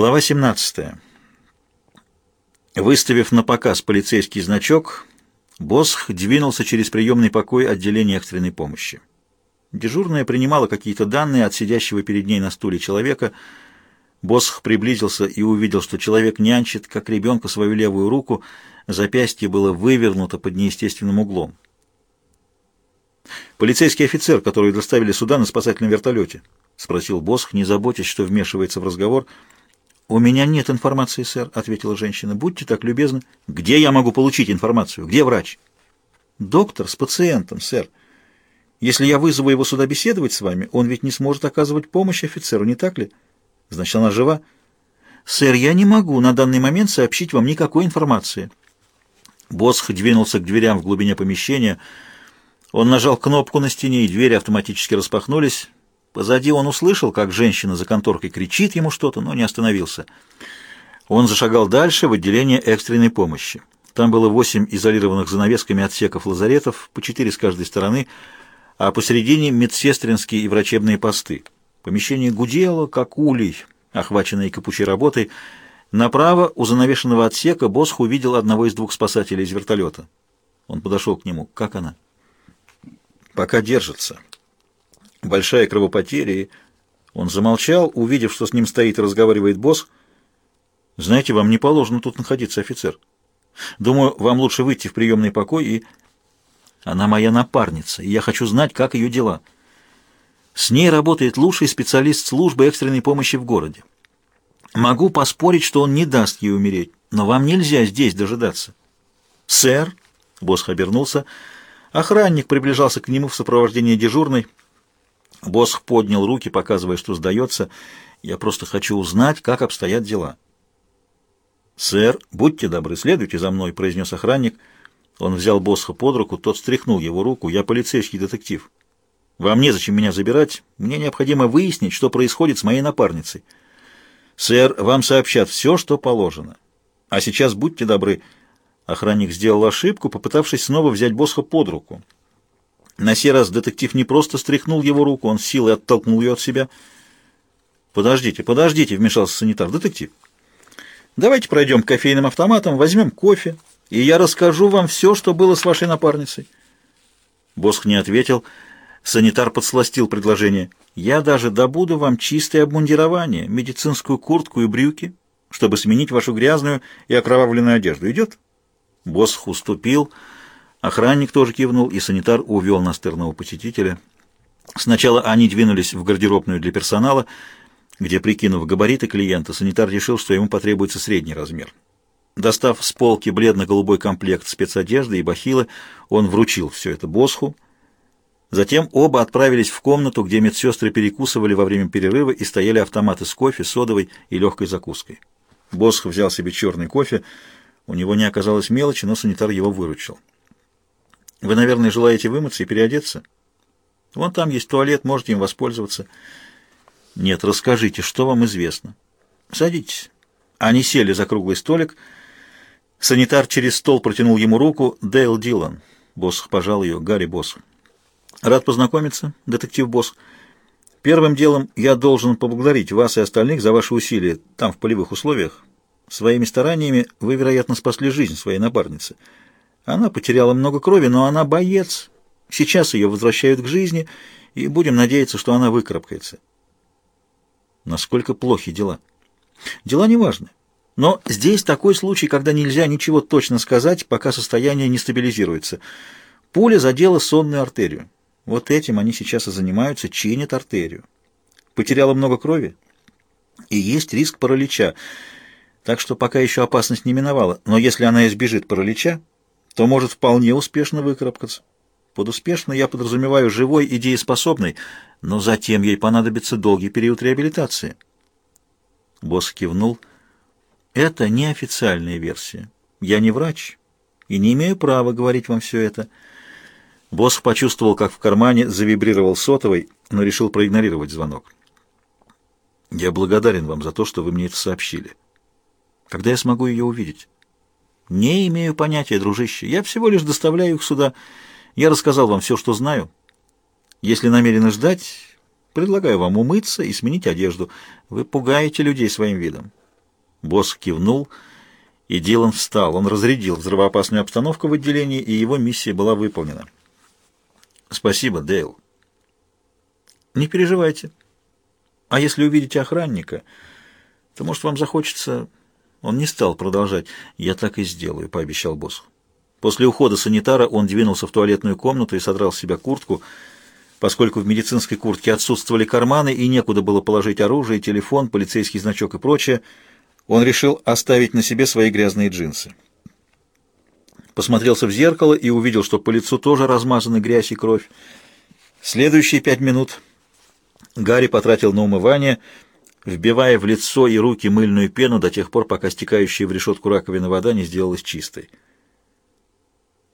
Глава 17. Выставив на показ полицейский значок, Босх двинулся через приемный покой отделения экстренной помощи. Дежурная принимала какие-то данные от сидящего перед ней на стуле человека. Босх приблизился и увидел, что человек нянчит, как ребенка, свою левую руку, запястье было вывернуто под неестественным углом. «Полицейский офицер, который доставили сюда на спасательном вертолете?» — спросил Босх, не заботясь, что вмешивается в разговор — «У меня нет информации, сэр», — ответила женщина. «Будьте так любезны». «Где я могу получить информацию? Где врач?» «Доктор с пациентом, сэр. Если я вызову его сюда беседовать с вами, он ведь не сможет оказывать помощь офицеру, не так ли? Значит, она жива?» «Сэр, я не могу на данный момент сообщить вам никакой информации». Босх двинулся к дверям в глубине помещения. Он нажал кнопку на стене, и двери автоматически распахнулись. Позади он услышал, как женщина за конторкой кричит ему что-то, но не остановился. Он зашагал дальше в отделение экстренной помощи. Там было восемь изолированных занавесками отсеков лазаретов, по четыре с каждой стороны, а посередине медсестринские и врачебные посты. Помещение гудело, как улей, охваченный капучей работой. Направо у занавешенного отсека Босх увидел одного из двух спасателей из вертолета. Он подошел к нему. «Как она?» «Пока держится», большая кровопотеря, и... Он замолчал, увидев, что с ним стоит и разговаривает босс. «Знаете, вам не положено тут находиться, офицер. Думаю, вам лучше выйти в приемный покой и...» «Она моя напарница, и я хочу знать, как ее дела. С ней работает лучший специалист службы экстренной помощи в городе. Могу поспорить, что он не даст ей умереть, но вам нельзя здесь дожидаться». «Сэр!» — босс обернулся. Охранник приближался к нему в сопровождении дежурной. Босх поднял руки, показывая, что сдается. «Я просто хочу узнать, как обстоят дела». «Сэр, будьте добры, следуйте за мной», — произнес охранник. Он взял Босха под руку, тот стряхнул его руку. «Я полицейский детектив. Вам незачем меня забирать. Мне необходимо выяснить, что происходит с моей напарницей. Сэр, вам сообщат все, что положено. А сейчас будьте добры». Охранник сделал ошибку, попытавшись снова взять Босха под руку. На сей раз детектив не просто стряхнул его руку, он силой оттолкнул ее от себя. «Подождите, подождите», — вмешался санитар. «Детектив, давайте пройдем к кофейным автоматам, возьмем кофе, и я расскажу вам все, что было с вашей напарницей». Босх не ответил. Санитар подсластил предложение. «Я даже добуду вам чистое обмундирование, медицинскую куртку и брюки, чтобы сменить вашу грязную и окровавленную одежду. Идет?» Босх уступил. Охранник тоже кивнул, и санитар увел настырного посетителя. Сначала они двинулись в гардеробную для персонала, где, прикинув габариты клиента, санитар решил, что ему потребуется средний размер. Достав с полки бледно-голубой комплект спецодежды и бахилы, он вручил все это Босху. Затем оба отправились в комнату, где медсестры перекусывали во время перерыва и стояли автоматы с кофе, содовой и легкой закуской. Босх взял себе черный кофе. У него не оказалось мелочи, но санитар его выручил. Вы, наверное, желаете вымыться и переодеться? Вон там есть туалет, можете им воспользоваться. Нет, расскажите, что вам известно. Садитесь. Они сели за круглый столик. Санитар через стол протянул ему руку. Дейл Дилан. Босс пожал ее. Гарри Босс. Рад познакомиться, детектив Босс. Первым делом я должен поблагодарить вас и остальных за ваши усилия там, в полевых условиях. Своими стараниями вы, вероятно, спасли жизнь своей напарницы. Она потеряла много крови, но она боец. Сейчас ее возвращают к жизни, и будем надеяться, что она выкарабкается. Насколько плохи дела? Дела не важны. Но здесь такой случай, когда нельзя ничего точно сказать, пока состояние не стабилизируется. Пуля задела сонную артерию. Вот этим они сейчас и занимаются, чинят артерию. Потеряла много крови, и есть риск паралича. Так что пока еще опасность не миновала. Но если она избежит паралича, то может вполне успешно выкарабкаться. Под успешно я подразумеваю живой и дееспособной, но затем ей понадобится долгий период реабилитации. Босс кивнул. Это неофициальная версия. Я не врач и не имею права говорить вам все это. Босс почувствовал, как в кармане завибрировал сотовый, но решил проигнорировать звонок. Я благодарен вам за то, что вы мне это сообщили. Когда я смогу ее увидеть? «Не имею понятия, дружище. Я всего лишь доставляю их сюда. Я рассказал вам все, что знаю. Если намерены ждать, предлагаю вам умыться и сменить одежду. Вы пугаете людей своим видом. Босс кивнул, и Дилан встал. Он разрядил взрывоопасную обстановку в отделении, и его миссия была выполнена. «Спасибо, Дейл». «Не переживайте. А если увидите охранника, то, может, вам захочется...» Он не стал продолжать. «Я так и сделаю», — пообещал босс. После ухода санитара он двинулся в туалетную комнату и содрал с себя куртку, поскольку в медицинской куртке отсутствовали карманы и некуда было положить оружие, телефон, полицейский значок и прочее, он решил оставить на себе свои грязные джинсы. Посмотрелся в зеркало и увидел, что по лицу тоже размазаны грязь и кровь. Следующие пять минут Гарри потратил на умывание, вбивая в лицо и руки мыльную пену до тех пор, пока стекающая в решетку раковины вода не сделалась чистой.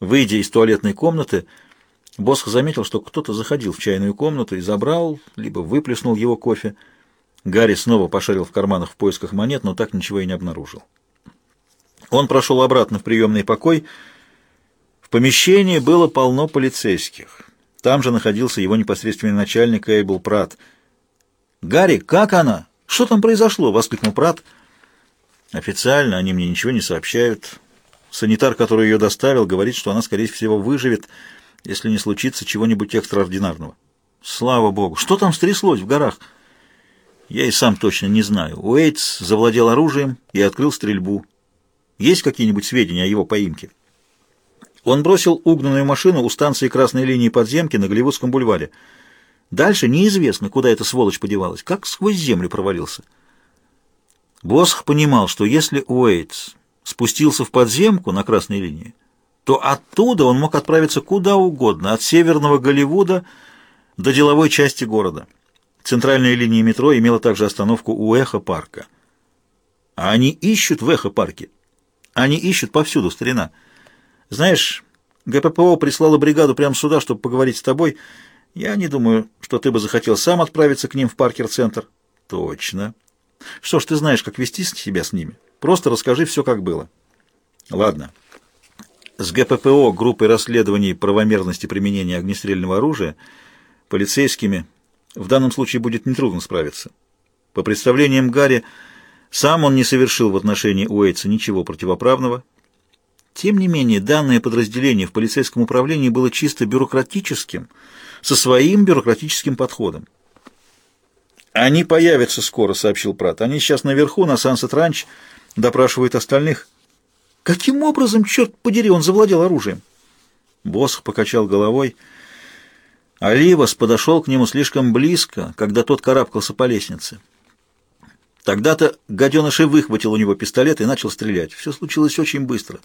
Выйдя из туалетной комнаты, Босх заметил, что кто-то заходил в чайную комнату и забрал, либо выплеснул его кофе. Гарри снова пошарил в карманах в поисках монет, но так ничего и не обнаружил. Он прошел обратно в приемный покой. В помещении было полно полицейских. Там же находился его непосредственный начальник Эйбл Пратт. «Гарри, как она? Что там произошло?» — воскликнул Пратт. «Официально они мне ничего не сообщают. Санитар, который ее доставил, говорит, что она, скорее всего, выживет, если не случится чего-нибудь экстраординарного. Слава богу! Что там стряслось в горах? Я и сам точно не знаю. Уэйтс завладел оружием и открыл стрельбу. Есть какие-нибудь сведения о его поимке? Он бросил угнанную машину у станции красной линии подземки на Голливудском бульваре. Дальше неизвестно, куда эта сволочь подевалась, как сквозь землю провалился. Босх понимал, что если Уэйтс спустился в подземку на красной линии, то оттуда он мог отправиться куда угодно, от северного Голливуда до деловой части города. Центральная линия метро имела также остановку у Эхо-парка. А они ищут в Эхо-парке. Они ищут повсюду, старина. Знаешь, ГППО прислала бригаду прямо сюда, чтобы поговорить с тобой. Я не думаю, что ты бы захотел сам отправиться к ним в Паркер-центр. Точно. Что ж, ты знаешь, как вести себя с ними. Просто расскажи все, как было. Ладно. С ГППО, группой расследований правомерности применения огнестрельного оружия, полицейскими, в данном случае будет нетрудно справиться. По представлениям Гарри, сам он не совершил в отношении Уэйтса ничего противоправного. Тем не менее, данное подразделение в полицейском управлении было чисто бюрократическим, со своим бюрократическим подходом. «Они появятся скоро», — сообщил Прат. «Они сейчас наверху, на Сансет-Ранч, допрашивают остальных». «Каким образом, черт подери, он завладел оружием?» Босх покачал головой. Оливас подошел к нему слишком близко, когда тот карабкался по лестнице. Тогда-то гаденыш и выхватил у него пистолет и начал стрелять. Все случилось очень быстро.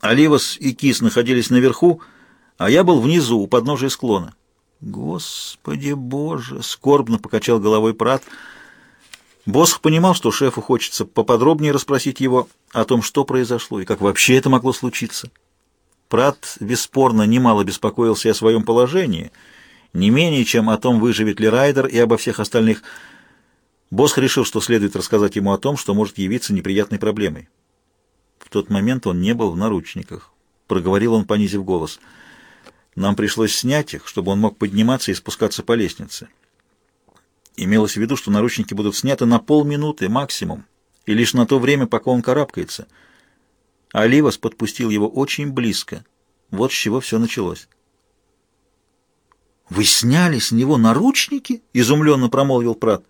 Оливас и Кис находились наверху, а я был внизу, у подножия склона. «Господи Боже!» — скорбно покачал головой Прат. Босх понимал, что шефу хочется поподробнее расспросить его о том, что произошло и как вообще это могло случиться. Прат бесспорно немало беспокоился о своем положении, не менее, чем о том, выживет ли Райдер и обо всех остальных. Босх решил, что следует рассказать ему о том, что может явиться неприятной проблемой. В тот момент он не был в наручниках. Проговорил он, понизив голос — нам пришлось снять их, чтобы он мог подниматься и спускаться по лестнице. Имелось в виду, что наручники будут сняты на полминуты максимум, и лишь на то время, пока он карабкается. Оливас подпустил его очень близко. Вот с чего все началось. «Вы сняли с него наручники?» — изумленно промолвил Прат.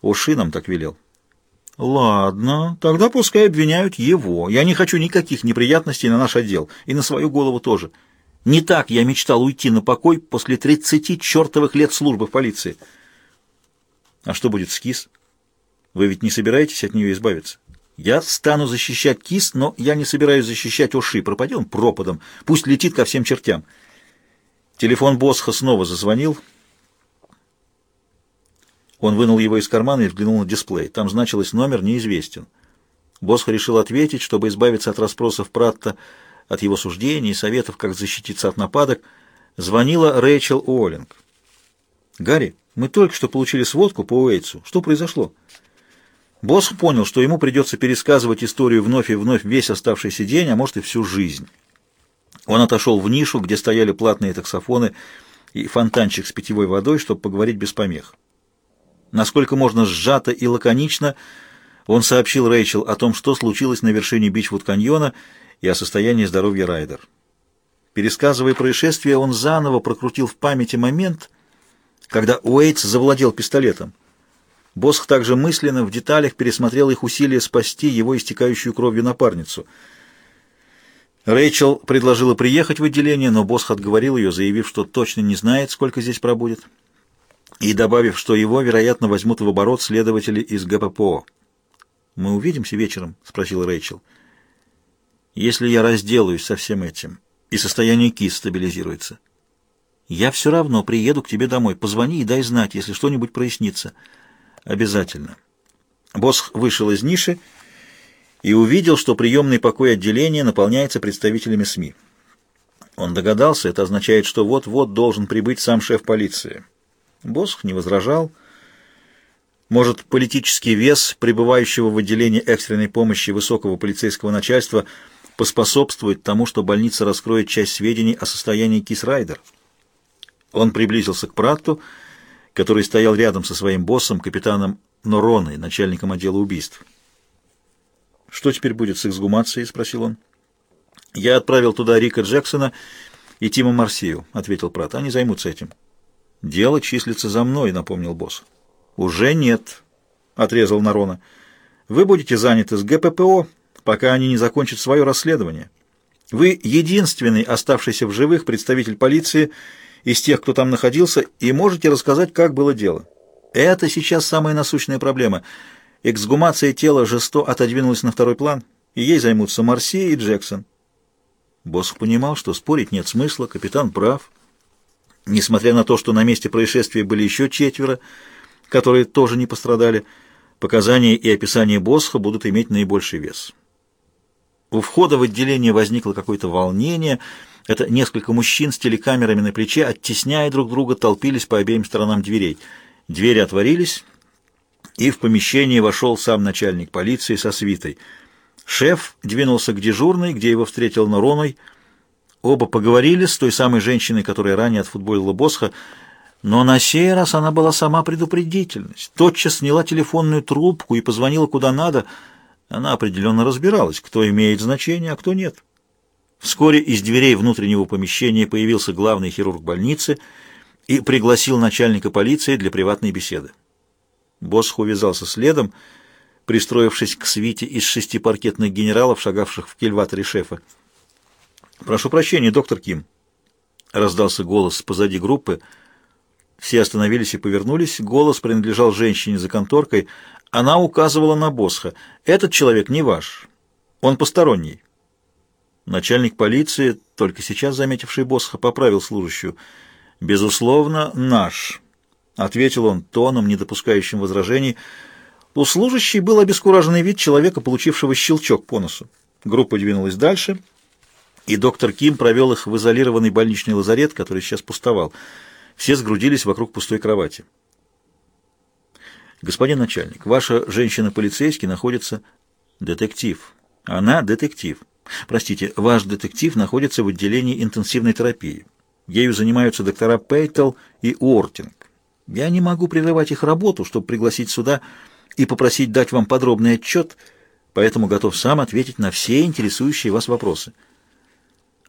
«Уши нам так велел». «Ладно, тогда пускай обвиняют его. Я не хочу никаких неприятностей на наш отдел, и на свою голову тоже». Не так я мечтал уйти на покой после тридцати чертовых лет службы в полиции. А что будет с Кис? Вы ведь не собираетесь от нее избавиться? Я стану защищать Кис, но я не собираюсь защищать Уши. Пропади он пропадом. Пусть летит ко всем чертям. Телефон Босха снова зазвонил. Он вынул его из кармана и взглянул на дисплей. Там значилось «номер неизвестен». Босха решил ответить, чтобы избавиться от расспросов Пратта, от его суждений и советов, как защититься от нападок, звонила Рэйчел Уоллинг. «Гарри, мы только что получили сводку по Уэйтсу. Что произошло?» Босс понял, что ему придется пересказывать историю вновь и вновь весь оставшийся день, а может и всю жизнь. Он отошел в нишу, где стояли платные таксофоны и фонтанчик с питьевой водой, чтобы поговорить без помех. Насколько можно сжато и лаконично, Он сообщил Рэйчел о том, что случилось на вершине Бичвуд-каньона и о состоянии здоровья Райдер. Пересказывая происшествие, он заново прокрутил в памяти момент, когда Уэйтс завладел пистолетом. Босх также мысленно в деталях пересмотрел их усилия спасти его истекающую кровью напарницу. Рэйчел предложила приехать в отделение, но Босх отговорил ее, заявив, что точно не знает, сколько здесь пробудет, и добавив, что его, вероятно, возьмут в оборот следователи из ГППО. «Мы увидимся вечером?» — спросил Рэйчел. «Если я разделаюсь со всем этим, и состояние кис стабилизируется, я все равно приеду к тебе домой. Позвони и дай знать, если что-нибудь прояснится». «Обязательно». Босх вышел из ниши и увидел, что приемный покой отделения наполняется представителями СМИ. Он догадался, это означает, что вот-вот должен прибыть сам шеф полиции. Босх не возражал, может, политический вес пребывающего в отделении экстренной помощи высокого полицейского начальства поспособствует тому, что больница раскроет часть сведений о состоянии Кисрайдер. Он приблизился к Пратту, который стоял рядом со своим боссом, капитаном Нороной, начальником отдела убийств. «Что теперь будет с эксгумацией?» — спросил он. «Я отправил туда Рика Джексона и Тима Марсию», — ответил Пратт. «Они займутся этим». «Дело числится за мной», — напомнил босс. «Уже нет», — отрезал Нарона. «Вы будете заняты с ГППО, пока они не закончат свое расследование. Вы единственный оставшийся в живых представитель полиции из тех, кто там находился, и можете рассказать, как было дело. Это сейчас самая насущная проблема. Эксгумация тела Жесто отодвинулась на второй план, и ей займутся Марси и Джексон». Босс понимал, что спорить нет смысла, капитан прав. Несмотря на то, что на месте происшествия были еще четверо, которые тоже не пострадали, показания и описание Босха будут иметь наибольший вес. У входа в отделение возникло какое-то волнение. Это несколько мужчин с телекамерами на плече, оттесняя друг друга, толпились по обеим сторонам дверей. Двери отворились, и в помещение вошел сам начальник полиции со свитой. Шеф двинулся к дежурной, где его встретил Нороной. Оба поговорили с той самой женщиной, которая ранее отфутболила Босха, но на сей раз она была сама предупредительность. Тотчас сняла телефонную трубку и позвонила куда надо. Она определенно разбиралась, кто имеет значение, а кто нет. Вскоре из дверей внутреннего помещения появился главный хирург больницы и пригласил начальника полиции для приватной беседы. Босх увязался следом, пристроившись к свите из шести паркетных генералов, шагавших в кельваторе шефа. «Прошу прощения, доктор Ким», — раздался голос позади группы, — все остановились и повернулись. Голос принадлежал женщине за конторкой. Она указывала на Босха. «Этот человек не ваш. Он посторонний». Начальник полиции, только сейчас заметивший Босха, поправил служащую. «Безусловно, наш», — ответил он тоном, не допускающим возражений. У служащей был обескураженный вид человека, получившего щелчок по носу. Группа двинулась дальше, и доктор Ким провел их в изолированный больничный лазарет, который сейчас пустовал. Все сгрудились вокруг пустой кровати. «Господин начальник, ваша женщина-полицейский находится...» «Детектив. Она детектив. Простите, ваш детектив находится в отделении интенсивной терапии. Ею занимаются доктора Пейтл и Уортинг. Я не могу прерывать их работу, чтобы пригласить сюда и попросить дать вам подробный отчет, поэтому готов сам ответить на все интересующие вас вопросы».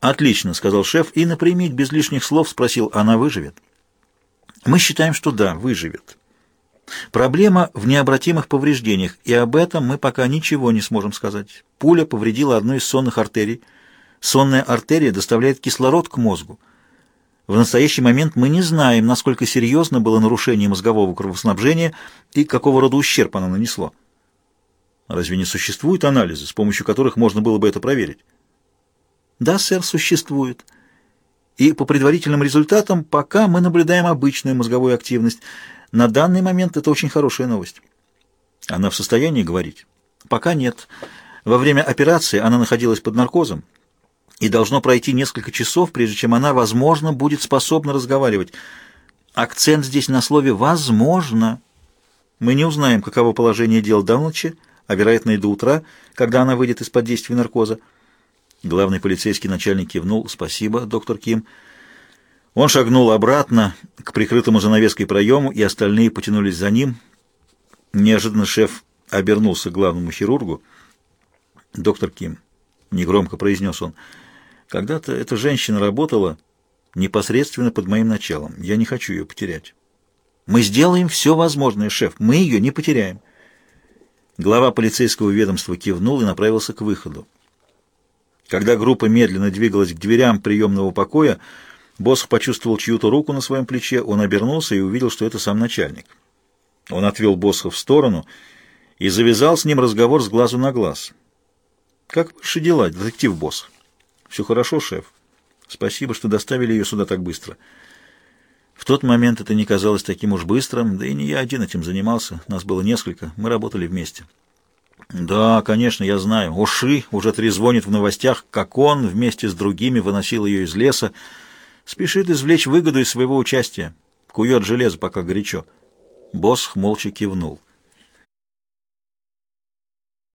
«Отлично», — сказал шеф, и напрямик, без лишних слов, спросил, «она выживет?» Мы считаем, что да, выживет. Проблема в необратимых повреждениях, и об этом мы пока ничего не сможем сказать. Пуля повредила одну из сонных артерий. Сонная артерия доставляет кислород к мозгу. В настоящий момент мы не знаем, насколько серьезно было нарушение мозгового кровоснабжения и какого рода ущерб оно нанесло. Разве не существуют анализы, с помощью которых можно было бы это проверить? Да, сэр, существует и по предварительным результатам пока мы наблюдаем обычную мозговую активность. На данный момент это очень хорошая новость. Она в состоянии говорить? Пока нет. Во время операции она находилась под наркозом, и должно пройти несколько часов, прежде чем она, возможно, будет способна разговаривать. Акцент здесь на слове «возможно». Мы не узнаем, каково положение дел до ночи, а вероятно и до утра, когда она выйдет из-под действия наркоза. Главный полицейский начальник кивнул. «Спасибо, доктор Ким». Он шагнул обратно к прикрытому занавеской проему, и остальные потянулись за ним. Неожиданно шеф обернулся к главному хирургу. «Доктор Ким», — негромко произнес он, — «когда-то эта женщина работала непосредственно под моим началом. Я не хочу ее потерять». «Мы сделаем все возможное, шеф. Мы ее не потеряем». Глава полицейского ведомства кивнул и направился к выходу. Когда группа медленно двигалась к дверям приемного покоя, Босх почувствовал чью-то руку на своем плече, он обернулся и увидел, что это сам начальник. Он отвел Босха в сторону и завязал с ним разговор с глазу на глаз. «Как ваши дела, детектив Босх?» «Все хорошо, шеф. Спасибо, что доставили ее сюда так быстро». В тот момент это не казалось таким уж быстрым, да и не я один этим занимался, нас было несколько, мы работали вместе. Да, конечно, я знаю. Уши уже трезвонит в новостях, как он вместе с другими выносил ее из леса, спешит извлечь выгоду из своего участия, кует железо, пока горячо. Босх молча кивнул.